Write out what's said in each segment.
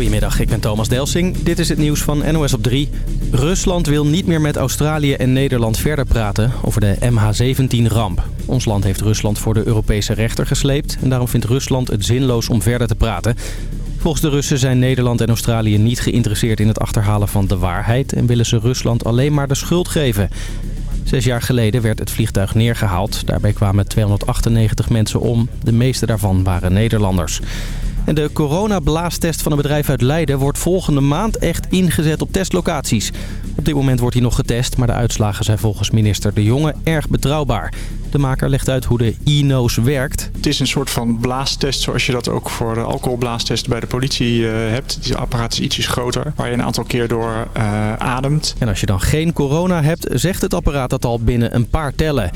Goedemiddag, ik ben Thomas Delsing. Dit is het nieuws van NOS op 3. Rusland wil niet meer met Australië en Nederland verder praten over de MH17-ramp. Ons land heeft Rusland voor de Europese rechter gesleept... en daarom vindt Rusland het zinloos om verder te praten. Volgens de Russen zijn Nederland en Australië niet geïnteresseerd in het achterhalen van de waarheid... en willen ze Rusland alleen maar de schuld geven. Zes jaar geleden werd het vliegtuig neergehaald. Daarbij kwamen 298 mensen om. De meeste daarvan waren Nederlanders. En de coronablaastest van een bedrijf uit Leiden wordt volgende maand echt ingezet op testlocaties. Op dit moment wordt hij nog getest, maar de uitslagen zijn volgens minister De Jonge erg betrouwbaar. De maker legt uit hoe de e-nose werkt. Het is een soort van blaastest zoals je dat ook voor de alcoholblaastest bij de politie uh, hebt. Die apparaat is ietsjes groter, waar je een aantal keer door uh, ademt. En als je dan geen corona hebt, zegt het apparaat dat al binnen een paar tellen.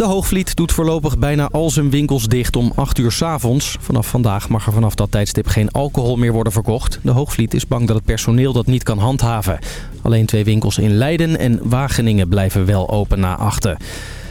De Hoogvliet doet voorlopig bijna al zijn winkels dicht om 8 uur s avonds. Vanaf vandaag mag er vanaf dat tijdstip geen alcohol meer worden verkocht. De Hoogvliet is bang dat het personeel dat niet kan handhaven. Alleen twee winkels in Leiden en Wageningen blijven wel open na achten.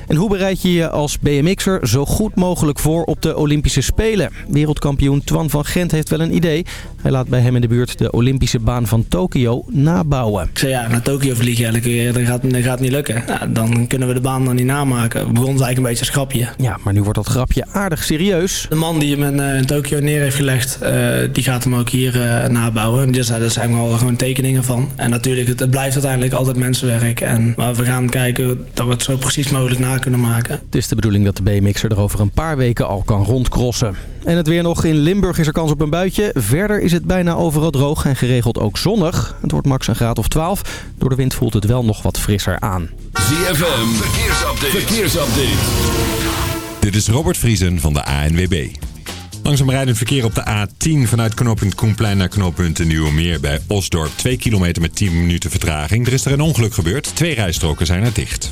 En hoe bereid je je als BMX'er zo goed mogelijk voor op de Olympische Spelen? Wereldkampioen Twan van Gent heeft wel een idee. Hij laat bij hem in de buurt de Olympische baan van Tokio nabouwen. Ik zei ja, naar Tokio vliegen elke dat gaat, dat gaat niet lukken. Nou, dan kunnen we de baan dan niet namaken. Het begon eigenlijk een beetje als grapje. Ja, maar nu wordt dat grapje aardig serieus. De man die hem in, Tokio neer heeft gelegd, uh, die gaat hem ook hier uh, nabouwen. Dus daar zijn wel gewoon tekeningen van. En natuurlijk, het, het, blijft uiteindelijk altijd mensenwerk. En, maar we gaan kijken dat we het zo precies mogelijk na kunnen maken. Het is de bedoeling dat de BMX'er er over een paar weken al kan rondcrossen. En het weer nog. In Limburg is er kans op een buitje. Verder is het bijna overal droog en geregeld ook zonnig. Het wordt max een graad of 12. Door de wind voelt het wel nog wat frisser aan. ZFM, verkeersupdate. verkeersupdate. Dit is Robert Vriesen van de ANWB. Langzaam rijdend verkeer op de A10 vanuit knooppunt Koenplein naar knooppunt Nieuwemeer bij Osdorp. 2 kilometer met 10 minuten vertraging. Er is er een ongeluk gebeurd. Twee rijstroken zijn er dicht.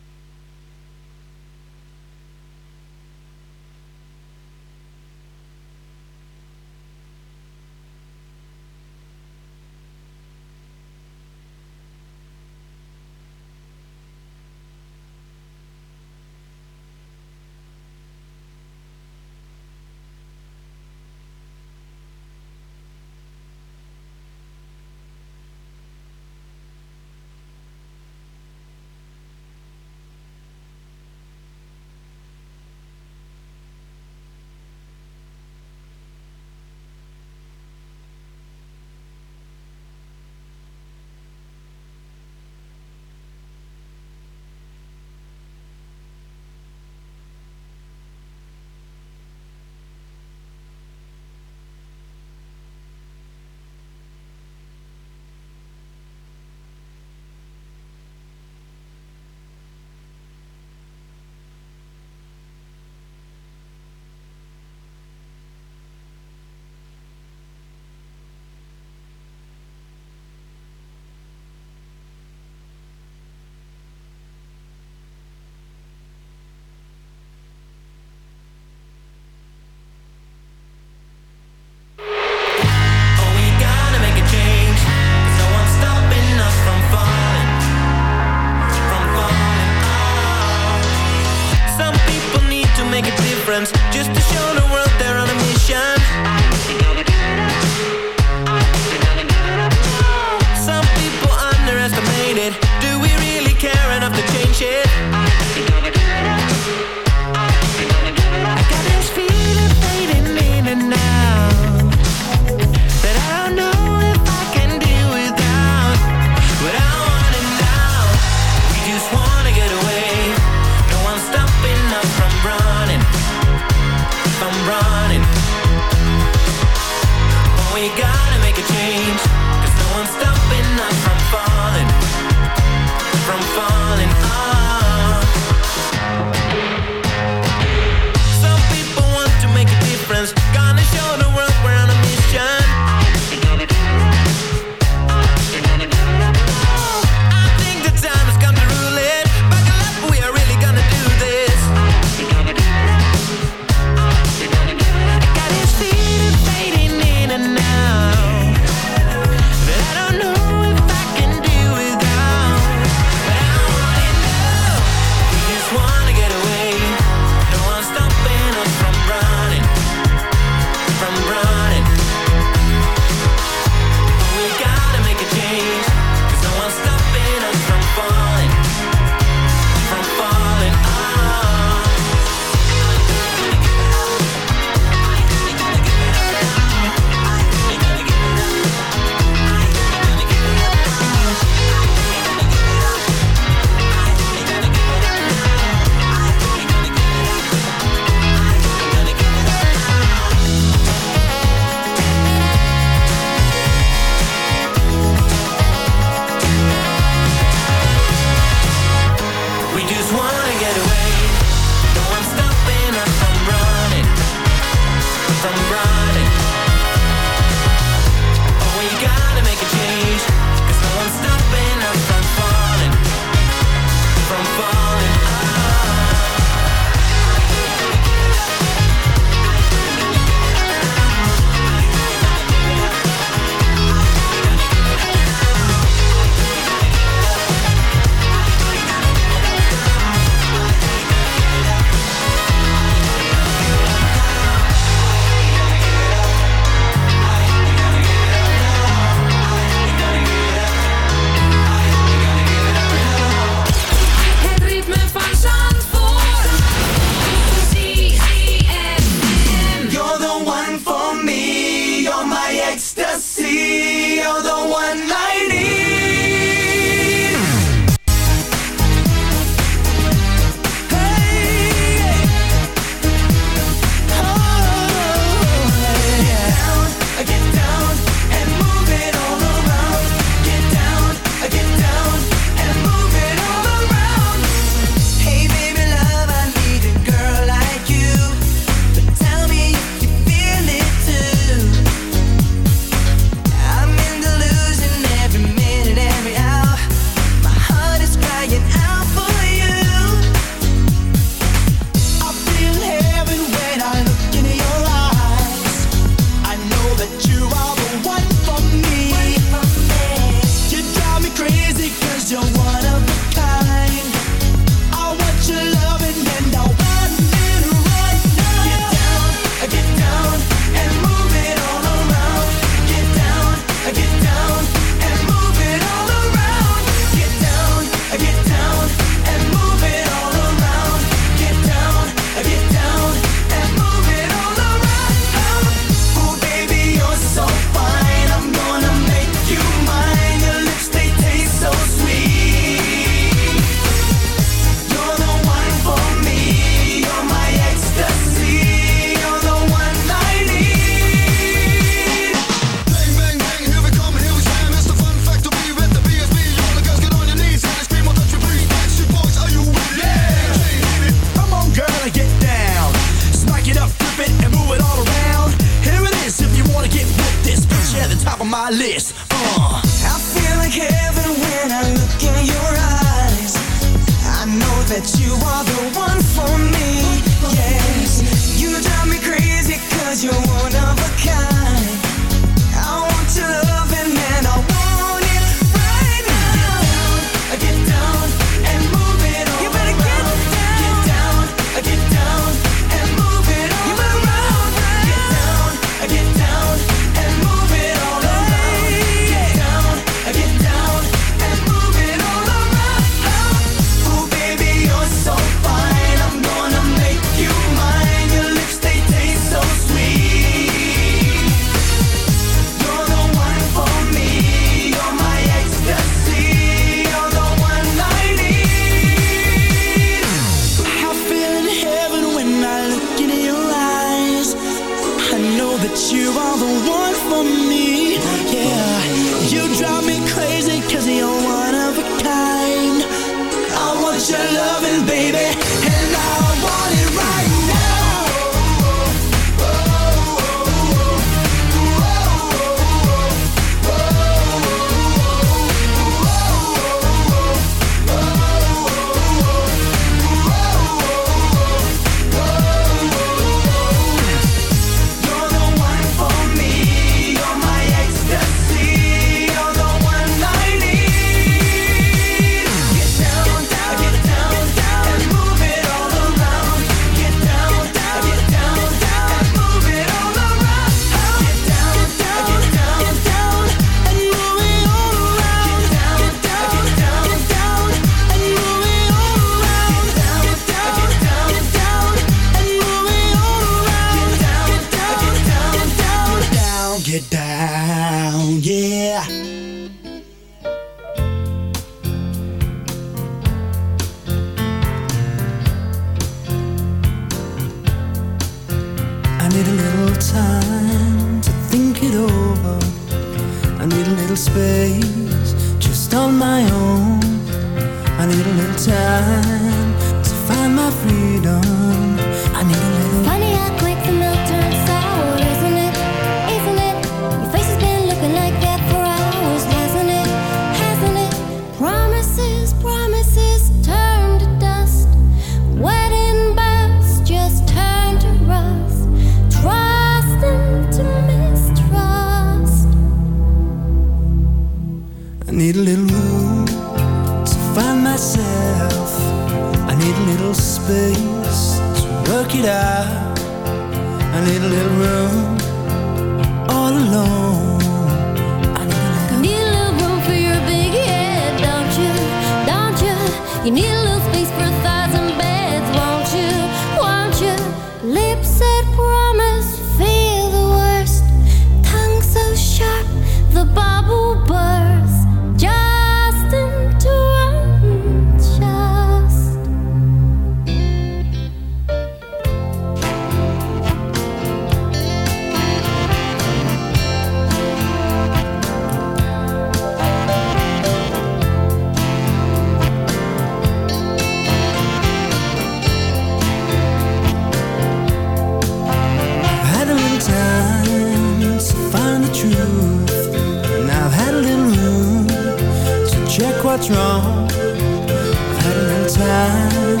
I've had time,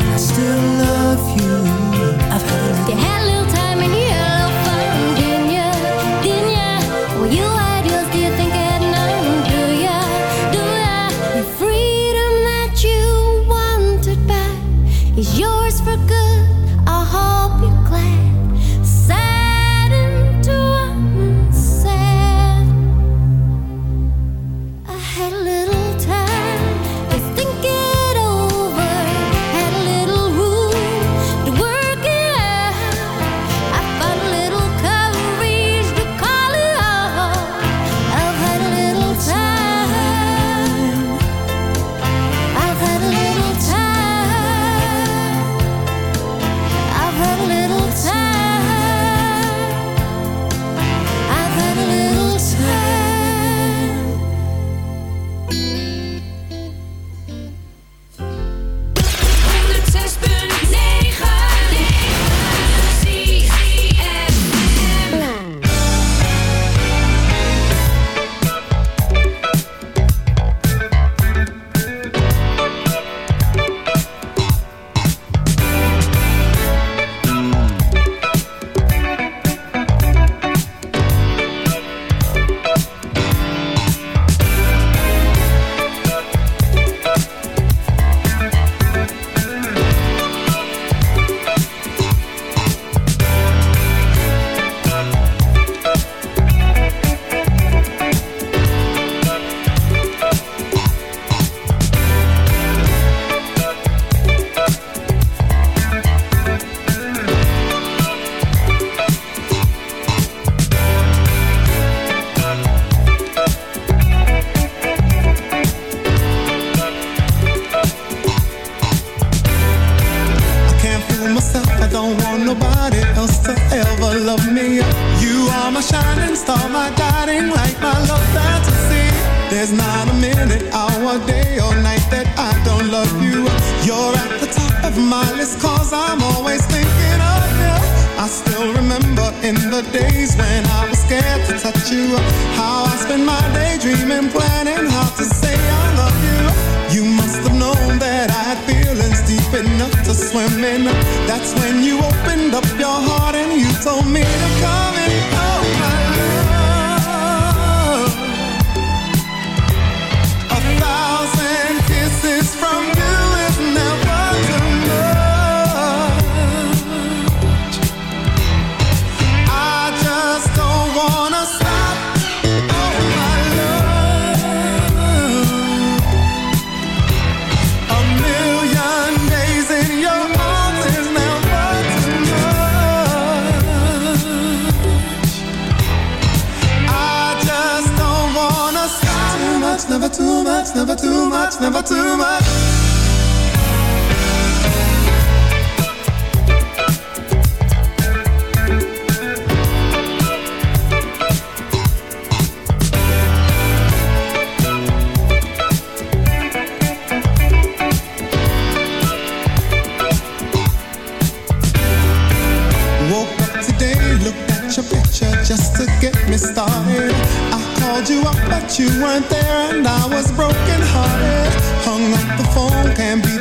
and I still love you. I've had a. days when I too much.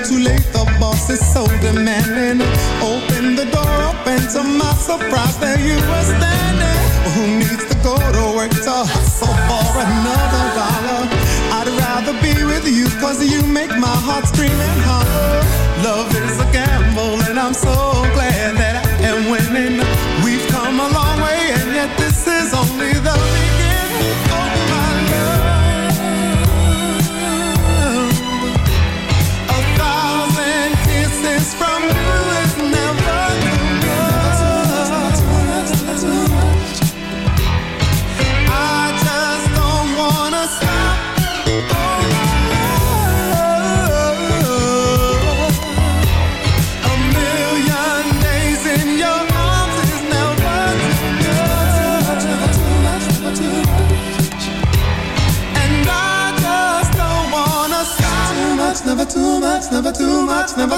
too late, the boss is so demanding. Open the door, open to my surprise, there you were standing. Who needs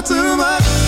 too much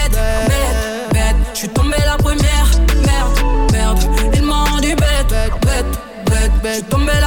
back, come back.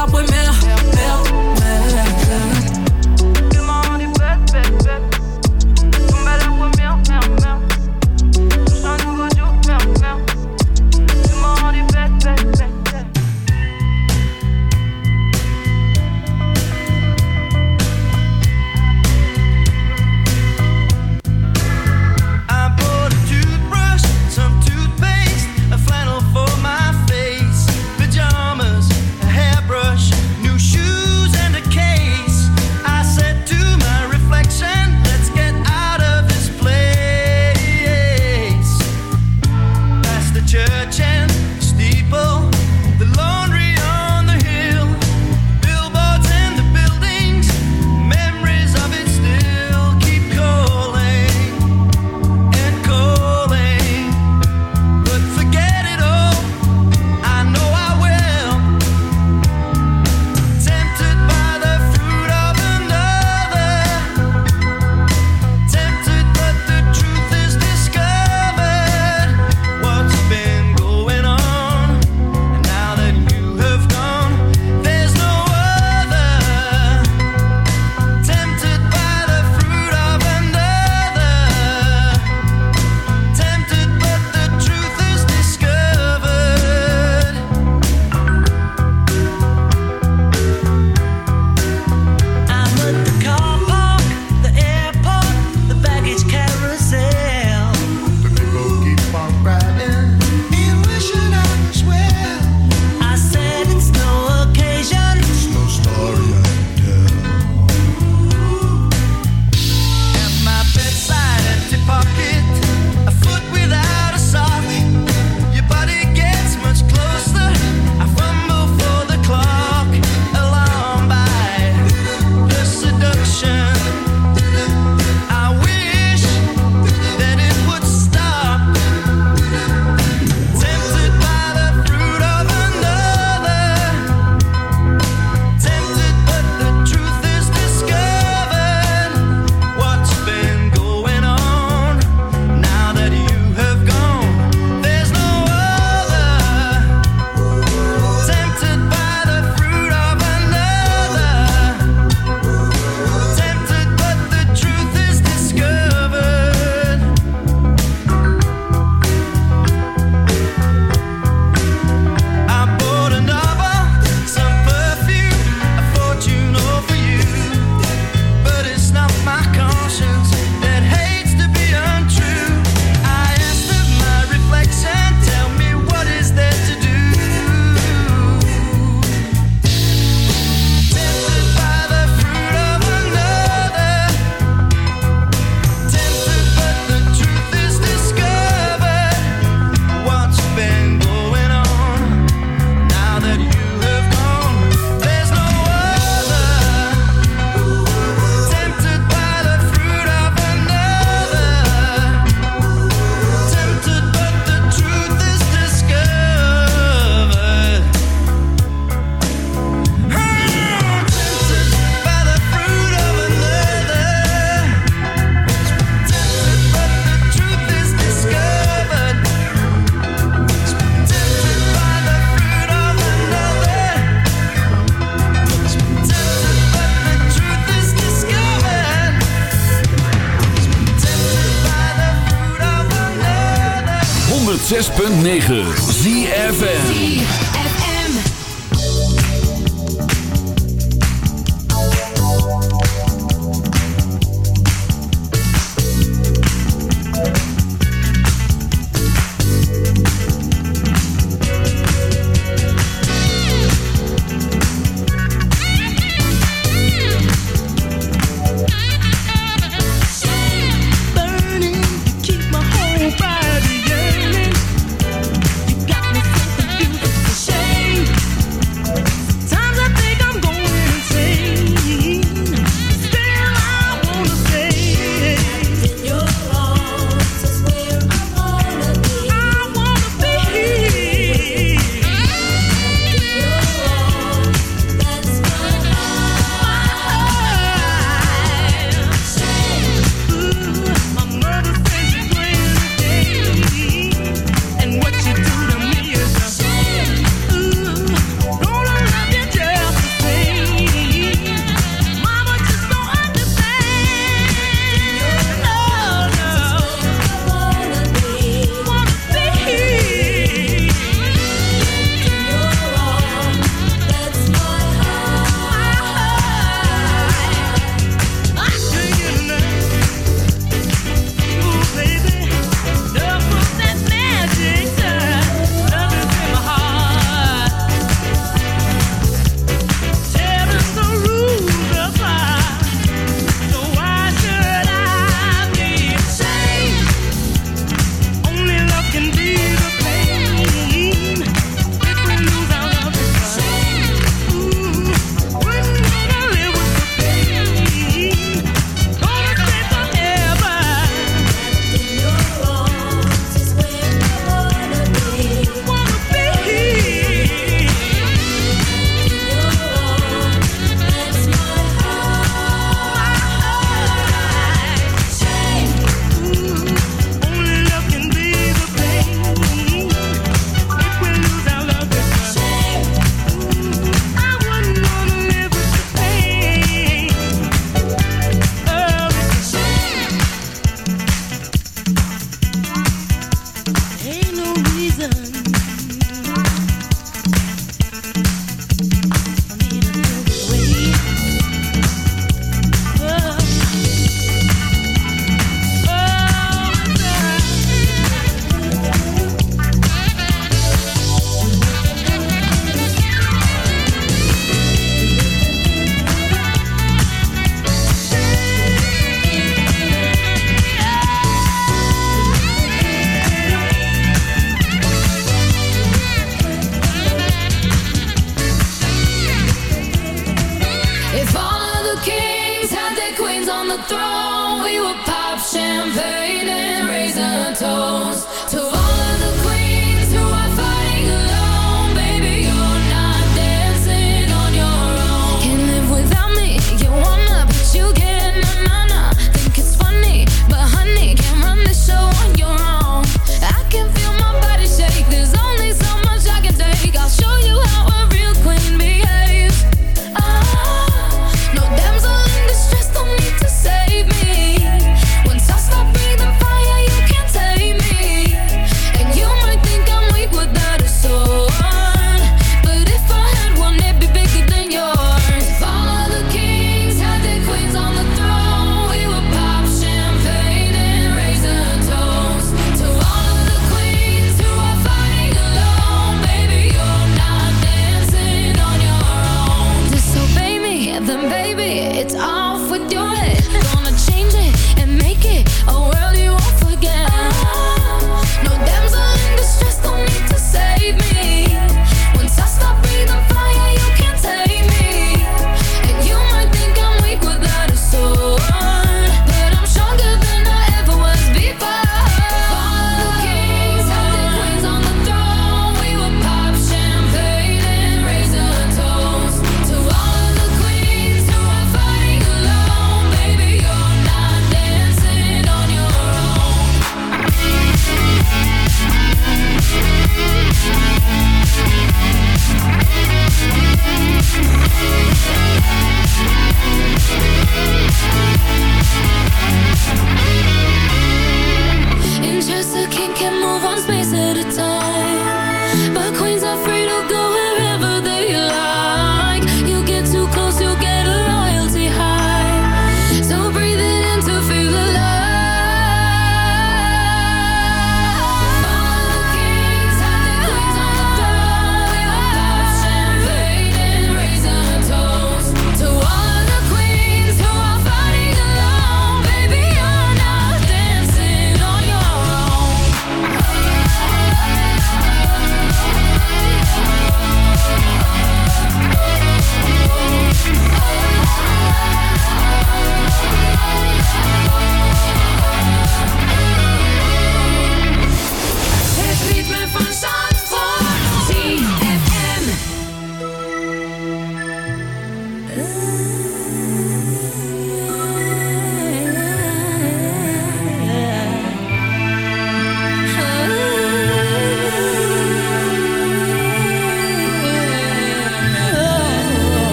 them, baby. It's on.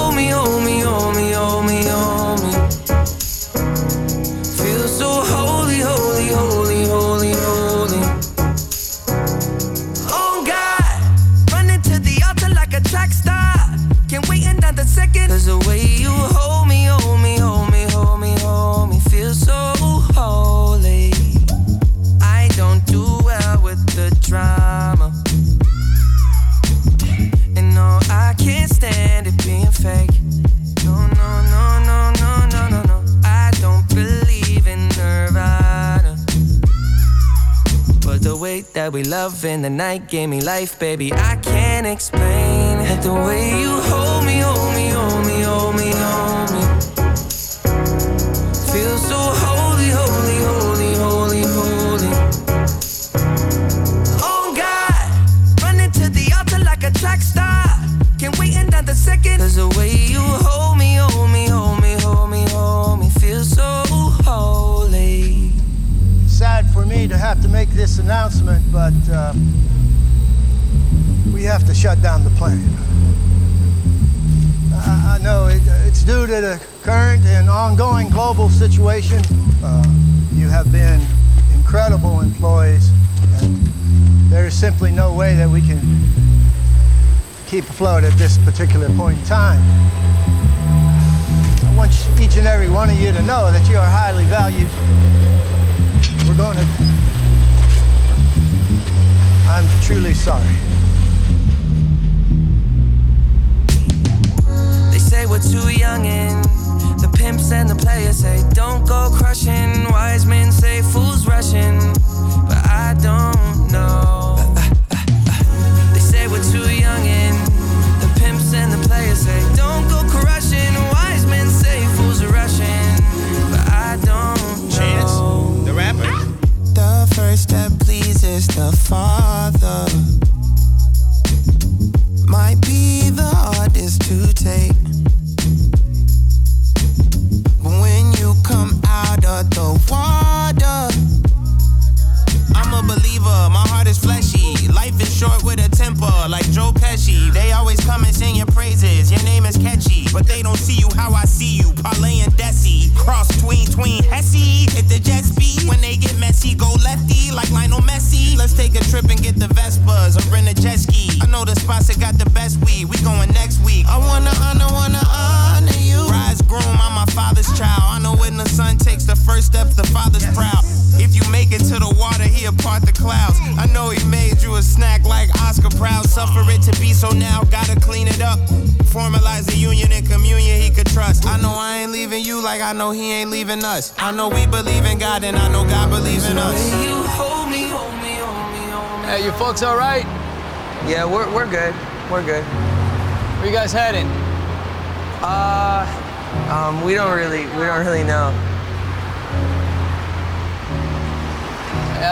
hold night gave me life, baby. I can't explain it. The way you hold me, hold me, hold me, hold me, hold me. Feel so holy, holy, holy, holy, holy. Oh God, running to the altar like a track star. Can't wait another second. Cause the way you hold me, hold me, hold me, hold me, hold me, feel so holy. sad for me to have to make this announcement, but uh, we have to shut down the plant. I, know it, it's due to the current and ongoing global situation. Uh, you have been incredible employees, there is simply no way that we can keep afloat at this particular point in time. I want each and every one of you to know that you are highly valued. We're going to. I'm truly sorry. Too young and the pimps and the players say don't go crushing. Wise men say fools rushing,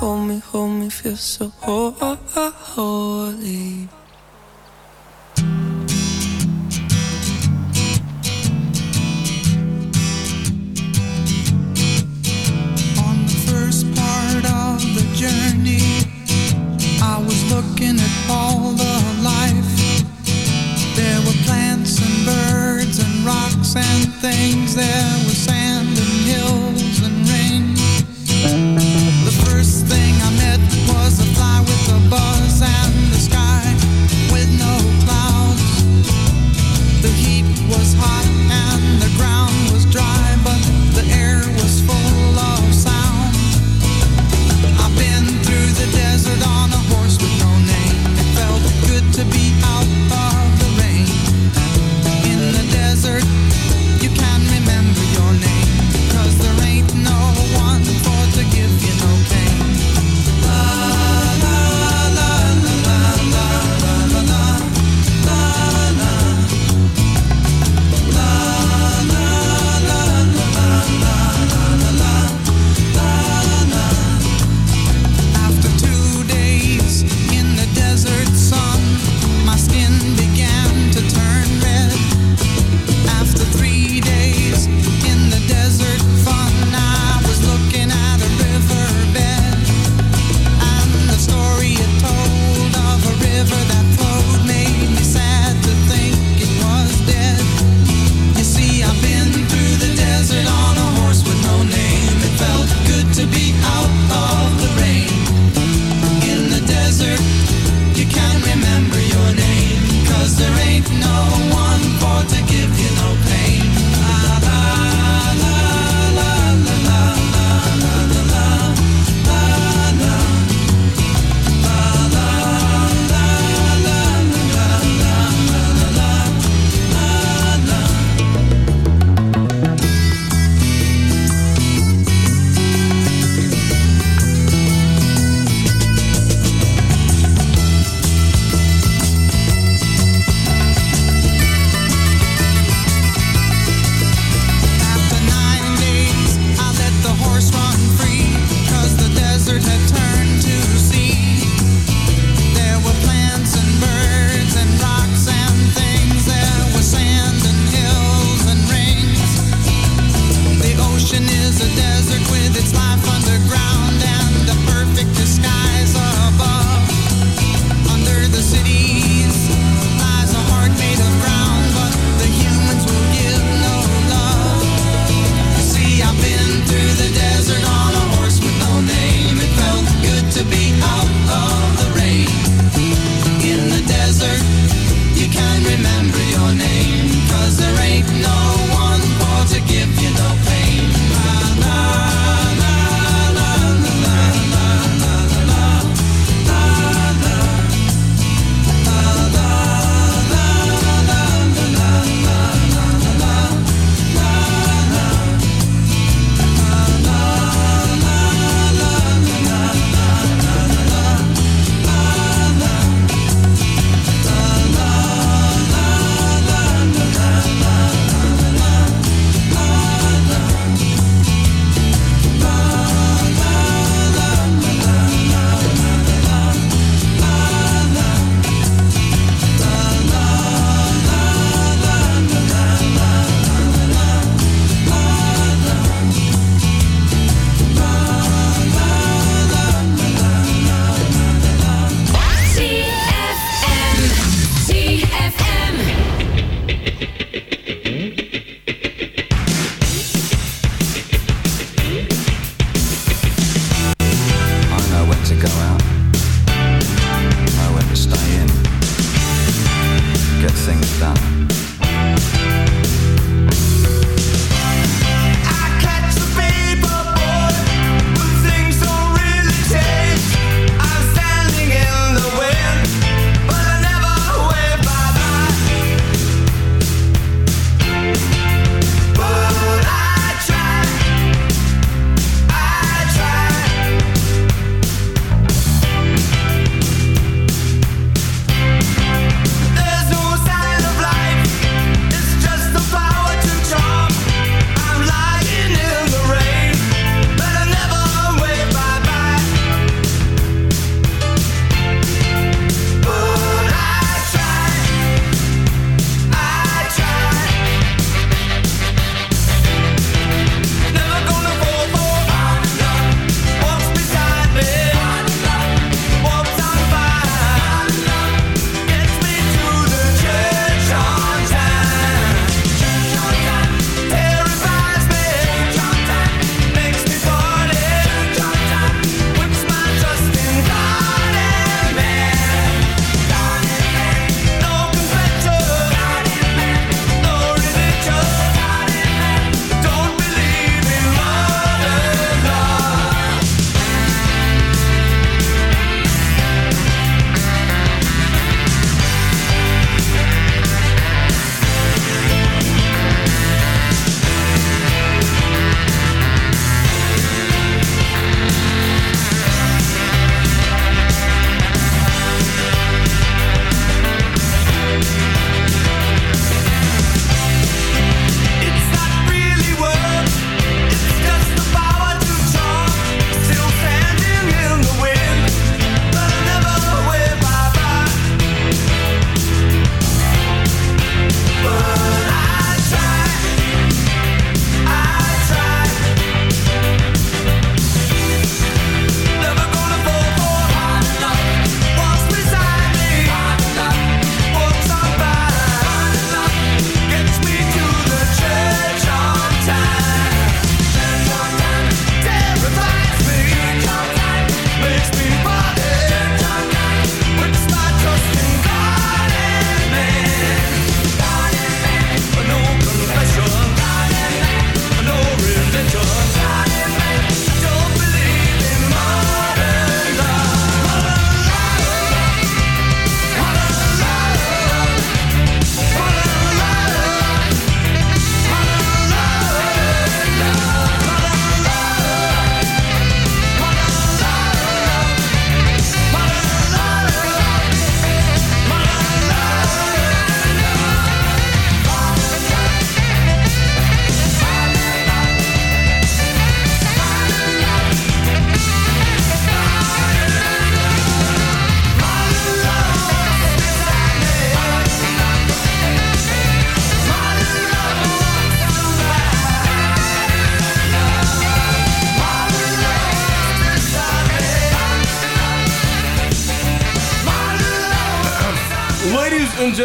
hold me, hold me, feel so holy. On the first part of the journey, I was looking at all the life. There were plants and birds and rocks and things there.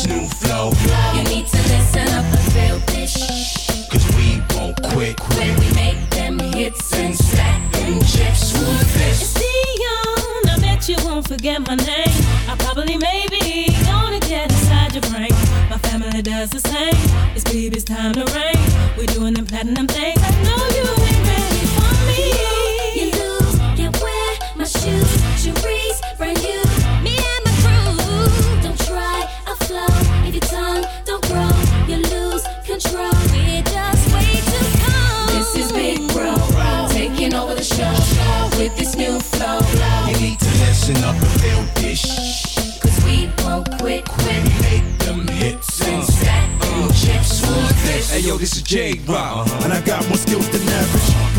this new flow. You need to listen up and feel this. Cause we won't quit. When we make them hits and stack them chips, who's this? It's Dion, I bet you won't forget my name. I probably maybe gonna get inside your brain. My family does the same. It's baby's time to reign. We're doing them platinum things. I know you listen up and feel this. Cause we won't quit. When we make them hits and stack them uh. chips, who's this? Hey yo, this is J Rock, and I got more skills than average.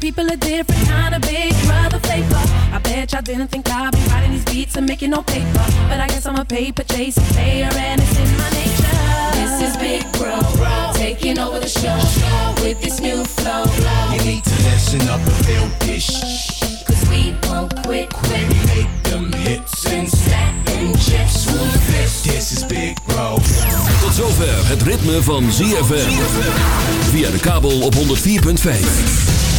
People a different kind of big brother flavor. I bet y'all didn't think I'd be writing these beats and making no paper. But I guess I'm a paper chasing player and it's in my nature. This is Big Bro, taking over the show with this new flow. You need to listen up and feel this. Cause we won't quit. When we make them hits and stack them chips, who's this? This is Big Bro. Tot zover het ritme van ZFM. Via de kabel op 104.5.